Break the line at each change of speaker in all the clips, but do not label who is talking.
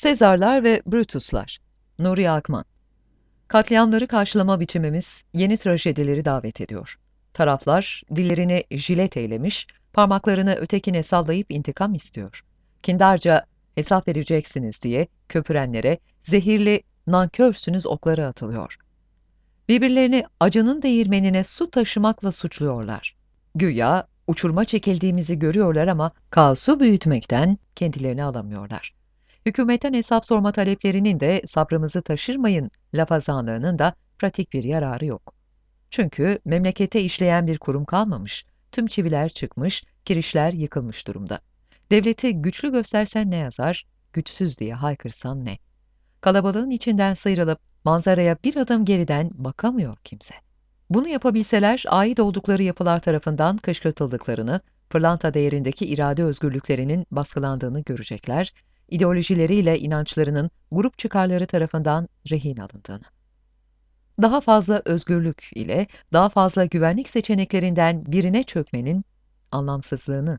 Sezarlar ve Brutuslar Nuri Akman Katliamları karşılama biçimimiz yeni trajedileri davet ediyor. Taraflar dillerini jilet eylemiş, parmaklarını ötekine sallayıp intikam istiyor. Kindarca hesap vereceksiniz diye köpürenlere zehirli nankörsünüz okları atılıyor. Birbirlerini acının değirmenine su taşımakla suçluyorlar. Güya uçurma çekildiğimizi görüyorlar ama kaosu büyütmekten kendilerini alamıyorlar. Hükümetten hesap sorma taleplerinin de sabrımızı taşırmayın lafazanlığının da pratik bir yararı yok. Çünkü memlekete işleyen bir kurum kalmamış, tüm çiviler çıkmış, kirişler yıkılmış durumda. Devleti güçlü göstersen ne yazar, güçsüz diye haykırsan ne? Kalabalığın içinden sıyrılıp manzaraya bir adım geriden bakamıyor kimse. Bunu yapabilseler ait oldukları yapılar tarafından kışkırtıldıklarını, pırlanta değerindeki irade özgürlüklerinin baskılandığını görecekler, ideolojileriyle inançlarının grup çıkarları tarafından rehin alındığını. Daha fazla özgürlük ile daha fazla güvenlik seçeneklerinden birine çökmenin anlamsızlığını,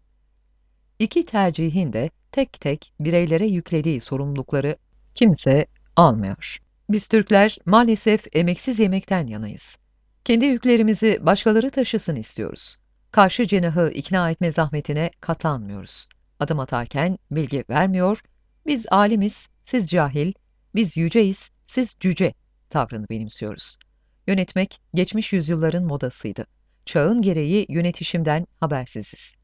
iki tercihin de tek tek bireylere yüklediği sorumlulukları kimse almıyor. Biz Türkler maalesef emeksiz yemekten yanayız. Kendi yüklerimizi başkaları taşısın istiyoruz. Karşı cenahı ikna etme zahmetine katlanmıyoruz. Adım atarken bilgi vermiyor, biz alimiz, siz cahil, biz yüceyiz, siz cüce tavrını benimsiyoruz. Yönetmek geçmiş yüzyılların modasıydı. Çağın gereği yönetişimden habersiziz.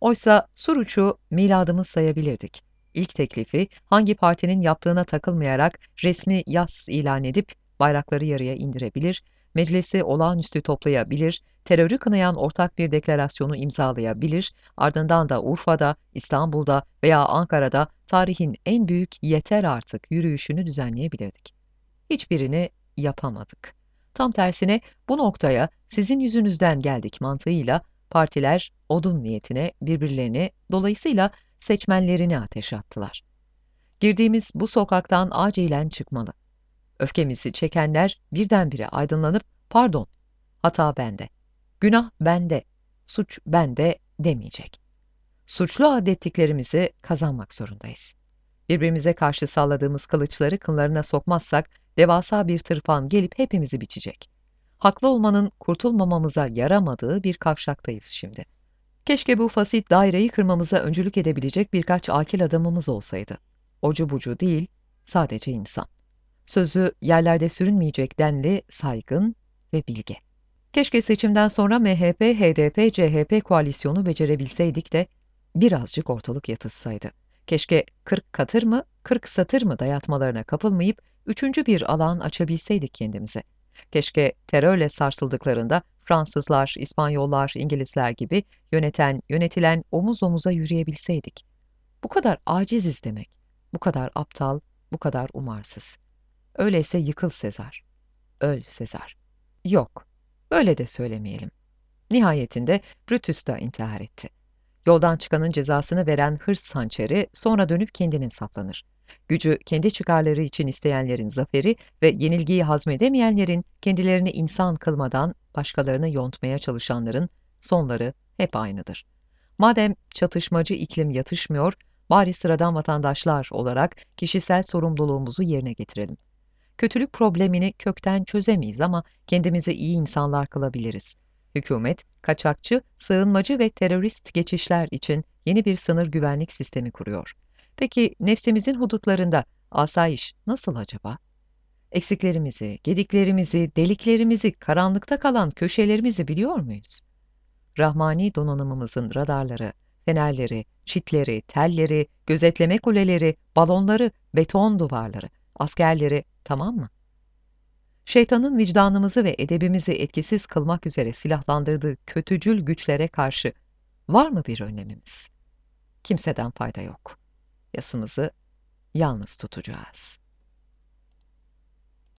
Oysa Suruç'u miladımız sayabilirdik. İlk teklifi hangi partinin yaptığına takılmayarak resmi yas ilan edip bayrakları yarıya indirebilir, meclisi olağanüstü toplayabilir, terörü kınayan ortak bir deklarasyonu imzalayabilir, ardından da Urfa'da, İstanbul'da veya Ankara'da tarihin en büyük yeter artık yürüyüşünü düzenleyebilirdik. Hiçbirini yapamadık. Tam tersine bu noktaya sizin yüzünüzden geldik mantığıyla partiler odun niyetine birbirlerini dolayısıyla seçmenlerini ateş attılar. Girdiğimiz bu sokaktan acilen çıkmalı. Öfkemizi çekenler birdenbire aydınlanıp pardon, hata bende, günah bende, suç bende demeyecek. Suçlu adettiklerimizi kazanmak zorundayız. Birbirimize karşı salladığımız kılıçları kınlarına sokmazsak devasa bir tırpan gelip hepimizi biçecek. Haklı olmanın kurtulmamamıza yaramadığı bir kavşaktayız şimdi. Keşke bu fasit daireyi kırmamıza öncülük edebilecek birkaç akil adamımız olsaydı. Ocu bucu değil, sadece insan. Sözü yerlerde sürünmeyecek denli, saygın ve bilge. Keşke seçimden sonra MHP, HDP, CHP koalisyonu becerebilseydik de birazcık ortalık yatışsaydı. Keşke 40 katır mı, 40 satır mı dayatmalarına kapılmayıp üçüncü bir alan açabilseydik kendimize. Keşke terörle sarsıldıklarında Fransızlar, İspanyollar, İngilizler gibi yöneten, yönetilen omuz omuza yürüyebilseydik. Bu kadar aciziz demek, bu kadar aptal, bu kadar umarsız. Öyleyse yıkıl Sezar. Öl Sezar. Yok, öyle de söylemeyelim. Nihayetinde Brutus da intihar etti. Yoldan çıkanın cezasını veren hırs hançeri sonra dönüp kendinin saplanır. Gücü kendi çıkarları için isteyenlerin zaferi ve yenilgiyi hazmedemeyenlerin kendilerini insan kılmadan başkalarını yontmaya çalışanların sonları hep aynıdır. Madem çatışmacı iklim yatışmıyor, bari sıradan vatandaşlar olarak kişisel sorumluluğumuzu yerine getirelim. Kötülük problemini kökten çözemeyiz ama kendimizi iyi insanlar kılabiliriz. Hükümet, kaçakçı, sığınmacı ve terörist geçişler için yeni bir sınır güvenlik sistemi kuruyor. Peki nefsimizin hudutlarında asayiş nasıl acaba? Eksiklerimizi, gediklerimizi, deliklerimizi, karanlıkta kalan köşelerimizi biliyor muyuz? Rahmani donanımımızın radarları, fenerleri, çitleri, telleri, gözetleme kuleleri, balonları, beton duvarları, askerleri tamam mı? Şeytanın vicdanımızı ve edebimizi etkisiz kılmak üzere silahlandırdığı kötücül güçlere karşı var mı bir önlemimiz? Kimseden fayda yok. Yasımızı yalnız tutacağız.''